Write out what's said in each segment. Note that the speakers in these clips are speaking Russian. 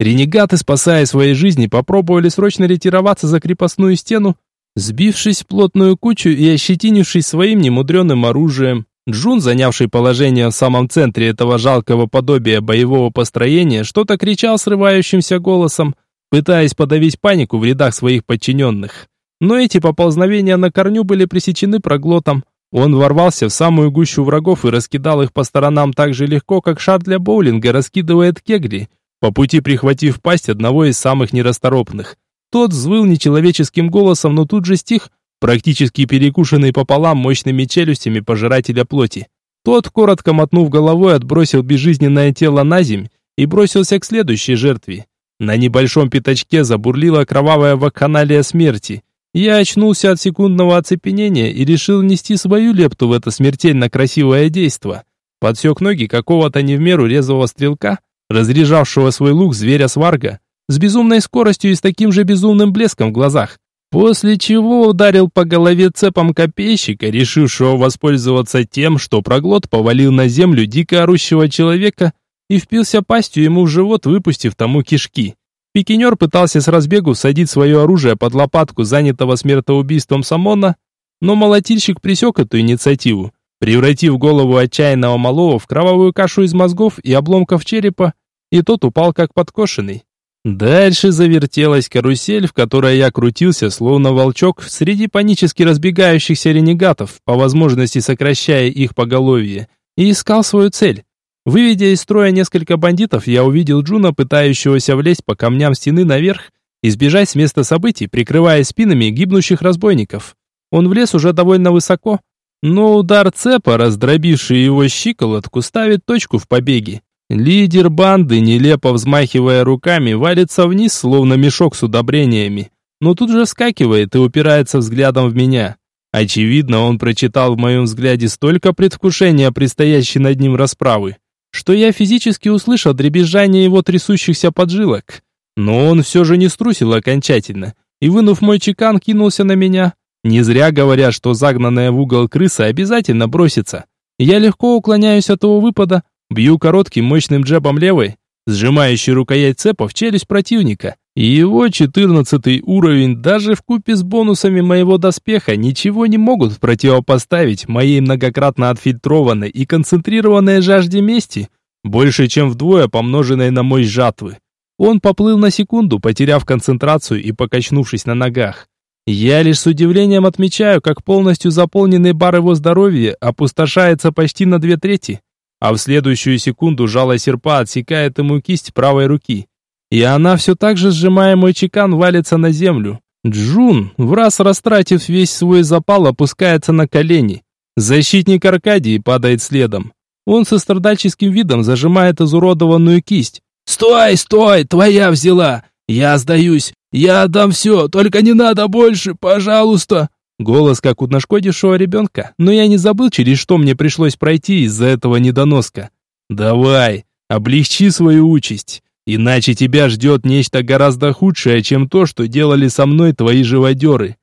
Ренегаты, спасая свои жизни, попробовали срочно ретироваться за крепостную стену, сбившись в плотную кучу и ощетинившись своим немудреным оружием. Джун, занявший положение в самом центре этого жалкого подобия боевого построения, что-то кричал срывающимся голосом, пытаясь подавить панику в рядах своих подчиненных. Но эти поползновения на корню были пресечены проглотом. Он ворвался в самую гущу врагов и раскидал их по сторонам так же легко, как шар для боулинга раскидывает кегли, по пути прихватив пасть одного из самых нерасторопных. Тот взвыл нечеловеческим голосом, но тут же стих, практически перекушенный пополам мощными челюстями пожирателя плоти. Тот, коротко мотнув головой, отбросил безжизненное тело на земь и бросился к следующей жертве. На небольшом пятачке забурлила кровавая вакханалия смерти. Я очнулся от секундного оцепенения и решил нести свою лепту в это смертельно красивое действо. Подсек ноги какого-то не в меру резвого стрелка, разряжавшего свой лук зверя сварга, с безумной скоростью и с таким же безумным блеском в глазах. После чего ударил по голове цепом копейщика, решившего воспользоваться тем, что проглот повалил на землю дико орущего человека и впился пастью ему в живот, выпустив тому кишки. Пикинер пытался с разбегу садить свое оружие под лопатку занятого смертоубийством Самона, но молотильщик пресек эту инициативу, превратив голову отчаянного малого в кровавую кашу из мозгов и обломков черепа, и тот упал как подкошенный. Дальше завертелась карусель, в которой я крутился, словно волчок, среди панически разбегающихся ренегатов, по возможности сокращая их поголовье, и искал свою цель. Выведя из строя несколько бандитов, я увидел Джуна, пытающегося влезть по камням стены наверх и сбежать с места событий, прикрывая спинами гибнущих разбойников. Он влез уже довольно высоко, но удар цепа, раздробивший его щиколотку, ставит точку в побеге. Лидер банды, нелепо взмахивая руками, валится вниз, словно мешок с удобрениями, но тут же вскакивает и упирается взглядом в меня. Очевидно, он прочитал в моем взгляде столько предвкушения предстоящей над ним расправы, что я физически услышал дребезжание его трясущихся поджилок. Но он все же не струсил окончательно и, вынув мой чекан, кинулся на меня. Не зря говорят, что загнанная в угол крыса обязательно бросится. Я легко уклоняюсь от его выпада, Бью коротким мощным джебом левой, сжимающий рукоять цепа в челюсть противника. И его четырнадцатый уровень даже в купе с бонусами моего доспеха ничего не могут противопоставить моей многократно отфильтрованной и концентрированной жажде мести, больше чем вдвое помноженной на мощь жатвы. Он поплыл на секунду, потеряв концентрацию и покачнувшись на ногах. Я лишь с удивлением отмечаю, как полностью заполненный бар его здоровья опустошается почти на две трети а в следующую секунду жало серпа отсекает ему кисть правой руки. И она все так же, сжимая мой чекан, валится на землю. Джун, в раз растратив весь свой запал, опускается на колени. Защитник Аркадии падает следом. Он со страдальческим видом зажимает изуродованную кисть. «Стой, стой, твоя взяла! Я сдаюсь! Я отдам все, только не надо больше, пожалуйста!» Голос как у нашкодившего ребенка, но я не забыл, через что мне пришлось пройти из-за этого недоноска. Давай, облегчи свою участь, иначе тебя ждет нечто гораздо худшее, чем то, что делали со мной твои живодеры.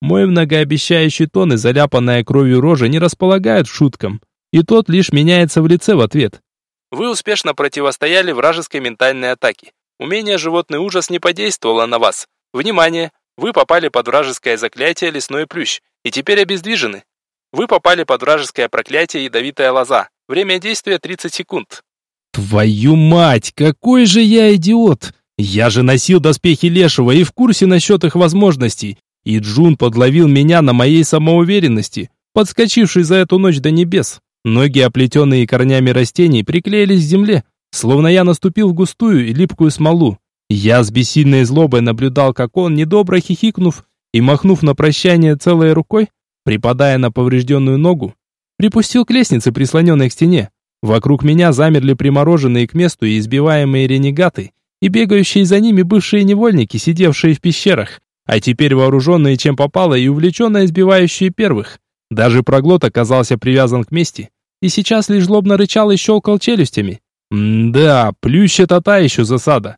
Мой многообещающий тон и заляпанная кровью рожа не располагают шуткам, и тот лишь меняется в лице в ответ. Вы успешно противостояли вражеской ментальной атаке. Умение «Животный ужас» не подействовало на вас. Внимание! Вы попали под вражеское заклятие лесной плющ и теперь обездвижены. Вы попали под вражеское проклятие ядовитая лоза. Время действия 30 секунд. Твою мать, какой же я идиот! Я же носил доспехи Лешего и в курсе насчет их возможностей. И Джун подловил меня на моей самоуверенности, подскочивший за эту ночь до небес. Ноги, оплетенные корнями растений, приклеились к земле, словно я наступил в густую и липкую смолу. Я с бессильной злобой наблюдал, как он, недобро хихикнув и махнув на прощание целой рукой, припадая на поврежденную ногу, припустил к лестнице, прислоненной к стене. Вокруг меня замерли примороженные к месту и избиваемые ренегаты, и бегающие за ними бывшие невольники, сидевшие в пещерах, а теперь вооруженные чем попало и увлеченно избивающие первых. Даже проглот оказался привязан к мести, и сейчас лишь злобно рычал и щелкал челюстями. М-да, плющ это та еще засада.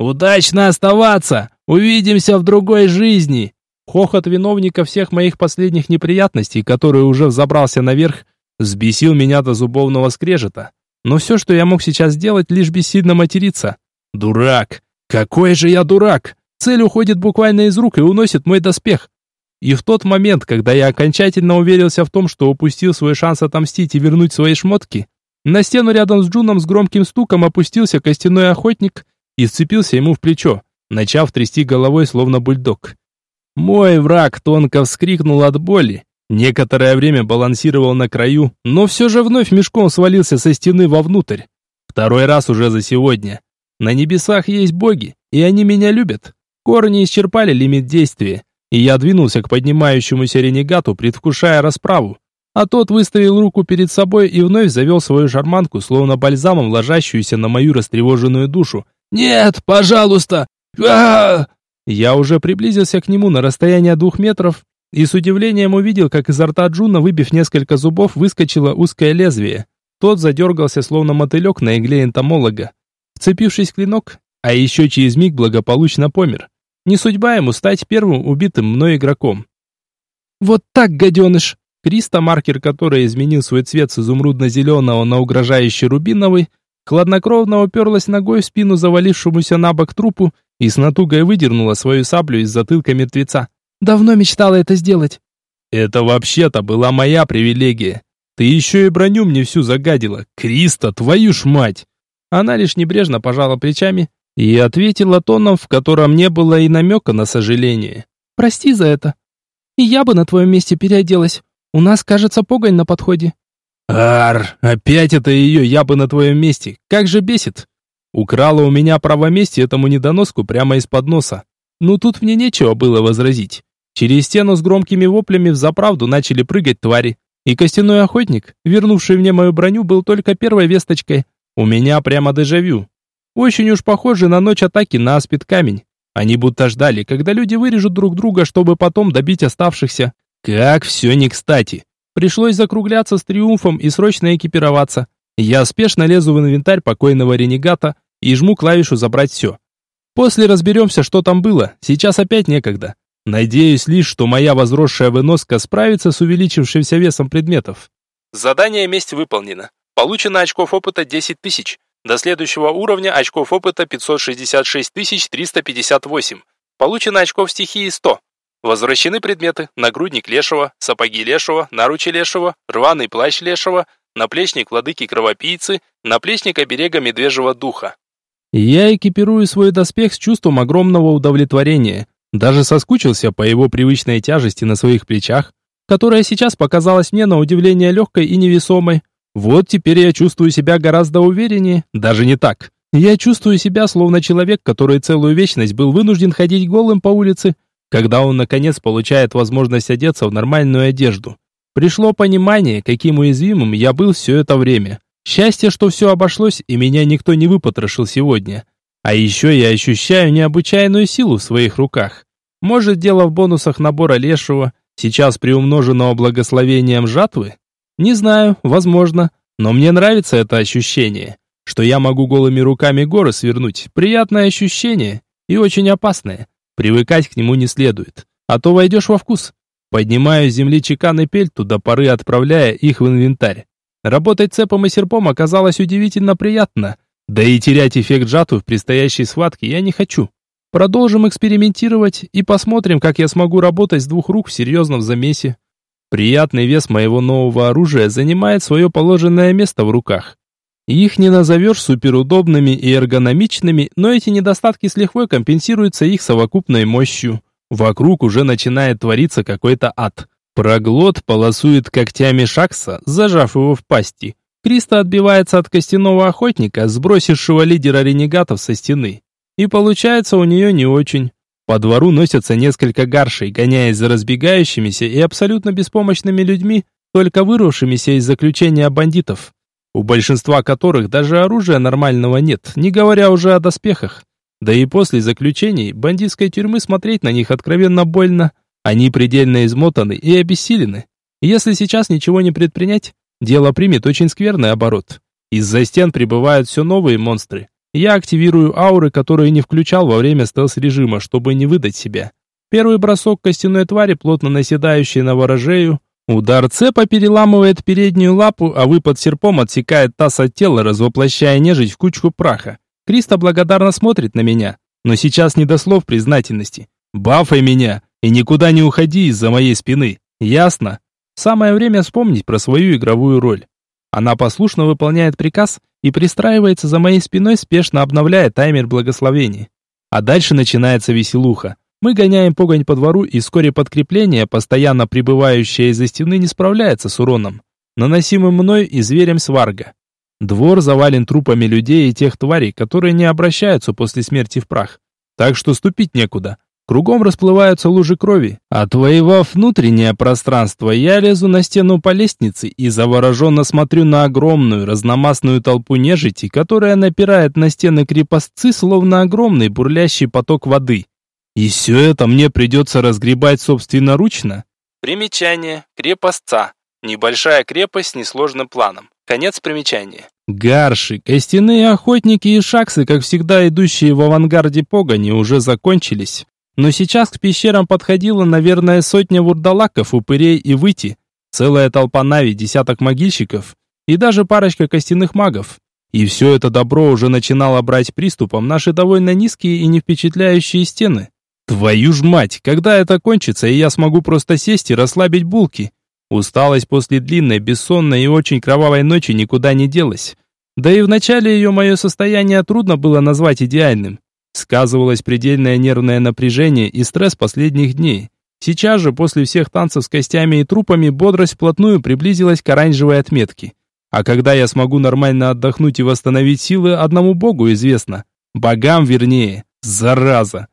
«Удачно оставаться! Увидимся в другой жизни!» Хохот виновника всех моих последних неприятностей, который уже взобрался наверх, взбесил меня до зубовного скрежета. Но все, что я мог сейчас сделать, лишь бессильно материться. «Дурак! Какой же я дурак! Цель уходит буквально из рук и уносит мой доспех. И в тот момент, когда я окончательно уверился в том, что упустил свой шанс отомстить и вернуть свои шмотки, на стену рядом с Джуном с громким стуком опустился костяной охотник и сцепился ему в плечо, начав трясти головой, словно бульдог. Мой враг тонко вскрикнул от боли, некоторое время балансировал на краю, но все же вновь мешком свалился со стены вовнутрь. Второй раз уже за сегодня. На небесах есть боги, и они меня любят. Корни исчерпали лимит действия, и я двинулся к поднимающемуся ренегату, предвкушая расправу. А тот выставил руку перед собой и вновь завел свою шарманку, словно бальзамом ложащуюся на мою растревоженную душу. «Нет, пожалуйста! а, -а, -а Я уже приблизился к нему на расстояние двух метров и с удивлением увидел, как изо рта Джуна, выбив несколько зубов, выскочило узкое лезвие. Тот задергался, словно мотылек на игле энтомолога. Вцепившись в клинок, а еще через миг благополучно помер. Не судьба ему стать первым убитым мной игроком. «Вот так, гаденыш!» Криста, маркер который изменил свой цвет с изумрудно-зеленого на угрожающий рубиновый, хладнокровно уперлась ногой в спину завалившемуся на бок трупу и с натугой выдернула свою саблю из затылка мертвеца. «Давно мечтала это сделать». «Это вообще-то была моя привилегия. Ты еще и броню мне всю загадила. Криста, твою ж мать!» Она лишь небрежно пожала плечами и ответила тоном, в котором не было и намека на сожаление. «Прости за это. И я бы на твоем месте переоделась. У нас, кажется, погонь на подходе». «Ар, опять это ее, я бы на твоем месте. Как же бесит!» Украла у меня право мести этому недоноску прямо из-под носа. Ну тут мне нечего было возразить. Через стену с громкими воплями в заправду начали прыгать твари. И костяной охотник, вернувший мне мою броню, был только первой весточкой. У меня прямо дежавю. Очень уж похоже на ночь атаки на аспид камень. Они будто ждали, когда люди вырежут друг друга, чтобы потом добить оставшихся. Как все не кстати. Пришлось закругляться с триумфом и срочно экипироваться. Я спешно лезу в инвентарь покойного ренегата и жму клавишу «Забрать все». После разберемся, что там было, сейчас опять некогда. Надеюсь лишь, что моя возросшая выноска справится с увеличившимся весом предметов. Задание «Месть» выполнено. Получено очков опыта 10 тысяч. До следующего уровня очков опыта 566 358. Получено очков стихии 100. Возвращены предметы: нагрудник лешего, сапоги лешего, наручи лешего, рваный плащ лешего, наплечник владыки кровопийцы, наплечник оберега медвежьего духа. Я экипирую свой доспех с чувством огромного удовлетворения. Даже соскучился по его привычной тяжести на своих плечах, которая сейчас показалась мне на удивление легкой и невесомой. Вот теперь я чувствую себя гораздо увереннее, даже не так. Я чувствую себя словно человек, который целую вечность был вынужден ходить голым по улице, когда он наконец получает возможность одеться в нормальную одежду. Пришло понимание, каким уязвимым я был все это время. Счастье, что все обошлось, и меня никто не выпотрошил сегодня. А еще я ощущаю необычайную силу в своих руках. Может, дело в бонусах набора лешего, сейчас приумноженного благословением жатвы? Не знаю, возможно, но мне нравится это ощущение, что я могу голыми руками горы свернуть. Приятное ощущение и очень опасное. Привыкать к нему не следует, а то войдешь во вкус. Поднимаю с земли чекан и пель, туда поры отправляя их в инвентарь. Работать цепом и серпом оказалось удивительно приятно, да и терять эффект жатвы в предстоящей схватке я не хочу. Продолжим экспериментировать и посмотрим, как я смогу работать с двух рук в серьезном замесе. Приятный вес моего нового оружия занимает свое положенное место в руках. Их не назовешь суперудобными и эргономичными, но эти недостатки с лихвой компенсируются их совокупной мощью. Вокруг уже начинает твориться какой-то ад. Проглот полосует когтями Шакса, зажав его в пасти. Криста отбивается от костяного охотника, сбросившего лидера ренегатов со стены. И получается у нее не очень. По двору носятся несколько гаршей, гоняясь за разбегающимися и абсолютно беспомощными людьми, только вырвавшимися из заключения бандитов, у большинства которых даже оружия нормального нет, не говоря уже о доспехах. Да и после заключений бандитской тюрьмы смотреть на них откровенно больно. Они предельно измотаны и обессилены. Если сейчас ничего не предпринять, дело примет очень скверный оборот. Из-за стен прибывают все новые монстры. Я активирую ауры, которые не включал во время стелс-режима, чтобы не выдать себя. Первый бросок костяной твари, плотно наседающей на ворожею. Удар цепа переламывает переднюю лапу, а выпад серпом отсекает таз от тела, развоплощая нежить в кучку праха. Криста благодарно смотрит на меня. Но сейчас не до слов признательности. Бафай меня и никуда не уходи из-за моей спины. Ясно? Самое время вспомнить про свою игровую роль. Она послушно выполняет приказ и пристраивается за моей спиной, спешно обновляя таймер благословений. А дальше начинается веселуха. Мы гоняем погонь по двору, и вскоре подкрепление, постоянно прибывающее из-за стены, не справляется с уроном, наносимым мной и зверем сварга. Двор завален трупами людей и тех тварей, которые не обращаются после смерти в прах. Так что ступить некуда. Кругом расплываются лужи крови. Отвоевав внутреннее пространство, я лезу на стену по лестнице и завороженно смотрю на огромную разномастную толпу нежити, которая напирает на стены крепостцы, словно огромный бурлящий поток воды. И все это мне придется разгребать собственноручно? Примечание. Крепостца. Небольшая крепость с несложным планом. Конец примечания. Гарши, костяные охотники и шаксы, как всегда идущие в авангарде погони, уже закончились. Но сейчас к пещерам подходила, наверное, сотня вурдалаков, упырей и выйти, целая толпа нави, десяток могильщиков и даже парочка костяных магов. И все это добро уже начинало брать приступом наши довольно низкие и не впечатляющие стены. Твою ж мать, когда это кончится, и я смогу просто сесть и расслабить булки? Усталость после длинной, бессонной и очень кровавой ночи никуда не делась. Да и в начале ее мое состояние трудно было назвать идеальным. Сказывалось предельное нервное напряжение и стресс последних дней. Сейчас же, после всех танцев с костями и трупами, бодрость вплотную приблизилась к оранжевой отметке. А когда я смогу нормально отдохнуть и восстановить силы, одному богу известно. Богам вернее. Зараза.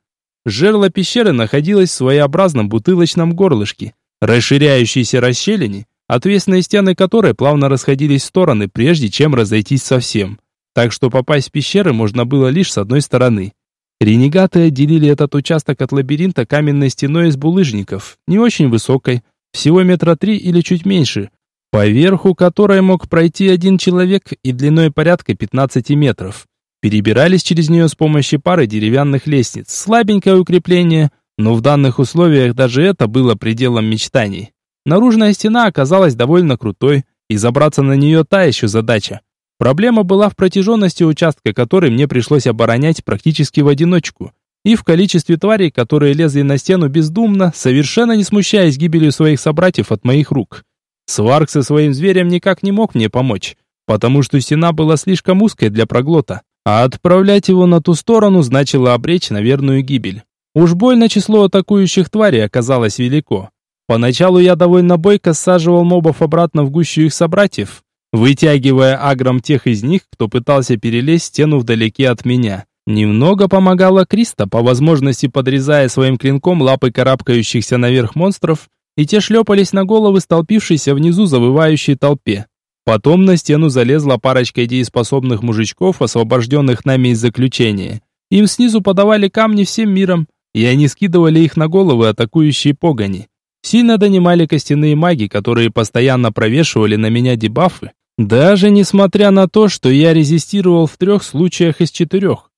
Жерло пещеры находилось в своеобразном бутылочном горлышке, расширяющейся расщелине, отвесные стены которой плавно расходились в стороны, прежде чем разойтись совсем. Так что попасть в пещеры можно было лишь с одной стороны. Ренегаты отделили этот участок от лабиринта каменной стеной из булыжников, не очень высокой, всего метра три или чуть меньше, поверху которой мог пройти один человек и длиной порядка 15 метров. Перебирались через нее с помощью пары деревянных лестниц. Слабенькое укрепление, но в данных условиях даже это было пределом мечтаний. Наружная стена оказалась довольно крутой, и забраться на нее та еще задача. Проблема была в протяженности участка, который мне пришлось оборонять практически в одиночку, и в количестве тварей, которые лезли на стену бездумно, совершенно не смущаясь гибелью своих собратьев от моих рук. Сварк со своим зверем никак не мог мне помочь, потому что стена была слишком узкой для проглота, а отправлять его на ту сторону значило обречь на верную гибель. Уж больно число атакующих тварей оказалось велико. Поначалу я довольно бойко саживал мобов обратно в гущу их собратьев, вытягивая агром тех из них, кто пытался перелезть стену вдалеке от меня. Немного помогала Криста, по возможности подрезая своим клинком лапы карабкающихся наверх монстров, и те шлепались на головы столпившейся внизу завывающей толпе. Потом на стену залезла парочка дееспособных мужичков, освобожденных нами из заключения. Им снизу подавали камни всем миром, и они скидывали их на головы атакующие погони. Сильно донимали костяные маги, которые постоянно провешивали на меня дебафы, даже несмотря на то, что я резистировал в трех случаях из четырех.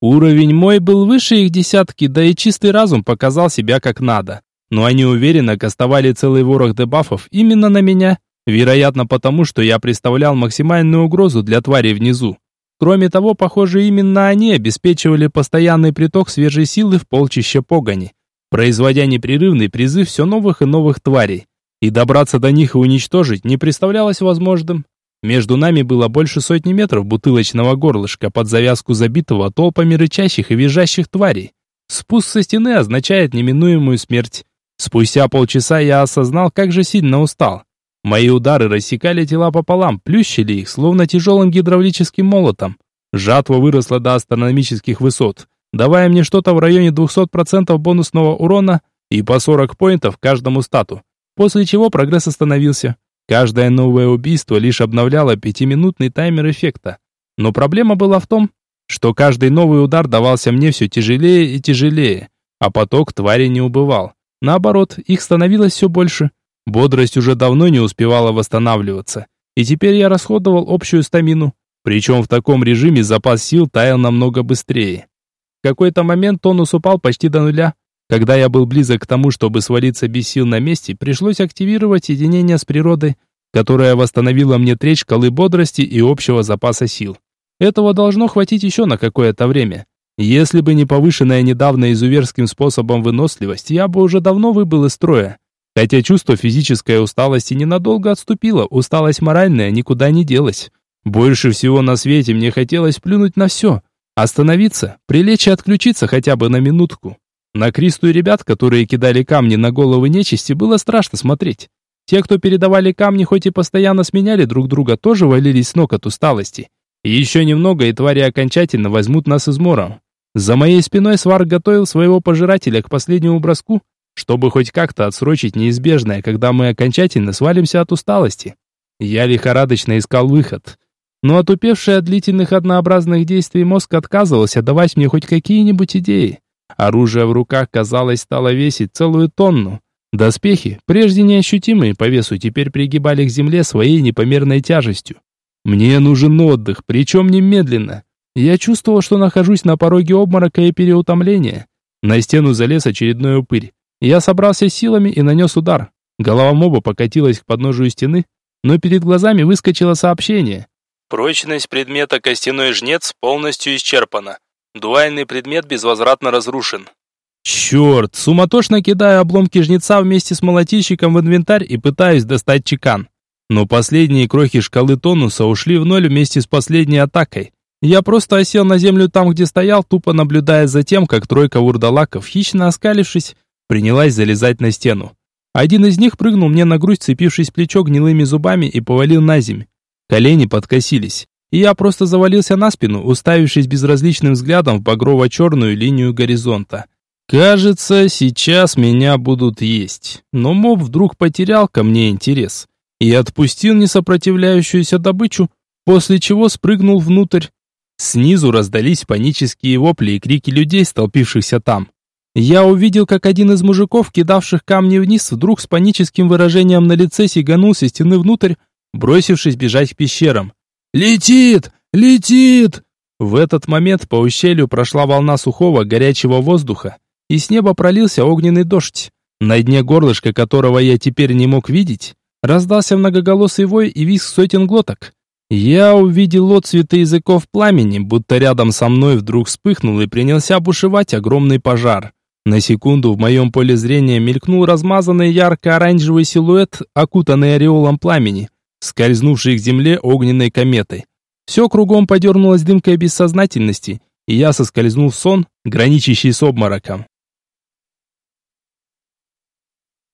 Уровень мой был выше их десятки, да и чистый разум показал себя как надо. Но они уверенно кастовали целый ворох дебафов именно на меня, вероятно потому, что я представлял максимальную угрозу для тварей внизу. Кроме того, похоже, именно они обеспечивали постоянный приток свежей силы в полчища погони, производя непрерывный призыв все новых и новых тварей. И добраться до них и уничтожить не представлялось возможным. Между нами было больше сотни метров бутылочного горлышка под завязку забитого толпами рычащих и визжащих тварей. Спуск со стены означает неминуемую смерть. Спустя полчаса я осознал, как же сильно устал. Мои удары рассекали тела пополам, плющили их, словно тяжелым гидравлическим молотом. Жатва выросла до астрономических высот, давая мне что-то в районе 200% бонусного урона и по 40 поинтов каждому стату, после чего прогресс остановился. Каждое новое убийство лишь обновляло пятиминутный таймер эффекта. Но проблема была в том, что каждый новый удар давался мне все тяжелее и тяжелее, а поток твари не убывал. Наоборот, их становилось все больше. Бодрость уже давно не успевала восстанавливаться, и теперь я расходовал общую стамину. Причем в таком режиме запас сил таял намного быстрее. В какой-то момент тонус упал почти до нуля, когда я был близок к тому, чтобы свалиться без сил на месте, пришлось активировать единение с природой, которая восстановила мне треть шкалы бодрости и общего запаса сил. Этого должно хватить еще на какое-то время. Если бы не повышенная недавно изуверским способом выносливость, я бы уже давно выбыл из строя. Хотя чувство физической усталости ненадолго отступило, усталость моральная никуда не делась. Больше всего на свете мне хотелось плюнуть на все. Остановиться, прилечь и отключиться хотя бы на минутку. На Кристу и ребят, которые кидали камни на головы нечисти, было страшно смотреть. Те, кто передавали камни, хоть и постоянно сменяли друг друга, тоже валились с ног от усталости. Еще немного, и твари окончательно возьмут нас измором. За моей спиной Сварк готовил своего пожирателя к последнему броску, чтобы хоть как-то отсрочить неизбежное, когда мы окончательно свалимся от усталости. Я лихорадочно искал выход. Но отупевший от длительных однообразных действий мозг отказывался давать мне хоть какие-нибудь идеи. Оружие в руках, казалось, стало весить целую тонну. Доспехи, прежде неощутимые по весу, теперь пригибали к земле своей непомерной тяжестью. Мне нужен отдых, причем немедленно. Я чувствовал, что нахожусь на пороге обморока и переутомления. На стену залез очередной упырь. Я собрался силами и нанес удар. Голова моба покатилась к подножию стены, но перед глазами выскочило сообщение. Прочность предмета костяной жнец полностью исчерпана. Дуальный предмет безвозвратно разрушен. Черт, суматошно кидаю обломки жнеца вместе с молотильщиком в инвентарь и пытаюсь достать чекан. Но последние крохи шкалы тонуса ушли в ноль вместе с последней атакой. Я просто осел на землю там, где стоял, тупо наблюдая за тем, как тройка вурдалаков, хищно оскалившись, принялась залезать на стену. Один из них прыгнул мне на грудь, цепившись в плечо гнилыми зубами и повалил на земь. Колени подкосились, и я просто завалился на спину, уставившись безразличным взглядом в багрово-черную линию горизонта. Кажется, сейчас меня будут есть. Но моб вдруг потерял ко мне интерес и отпустил несопротивляющуюся добычу, после чего спрыгнул внутрь, Снизу раздались панические вопли и крики людей, столпившихся там. Я увидел, как один из мужиков, кидавших камни вниз, вдруг с паническим выражением на лице сиганул со стены внутрь, бросившись бежать к пещерам. «Летит! Летит!» В этот момент по ущелью прошла волна сухого, горячего воздуха, и с неба пролился огненный дождь, на дне горлышка которого я теперь не мог видеть, раздался многоголосый вой и визг сотен глоток. Я увидел отцветы языков пламени, будто рядом со мной вдруг вспыхнул и принялся бушевать огромный пожар. На секунду в моем поле зрения мелькнул размазанный ярко-оранжевый силуэт, окутанный ореолом пламени, скользнувший к земле огненной кометой. Все кругом подернулось дымкой бессознательности, и я соскользнул в сон, граничащий с обмороком.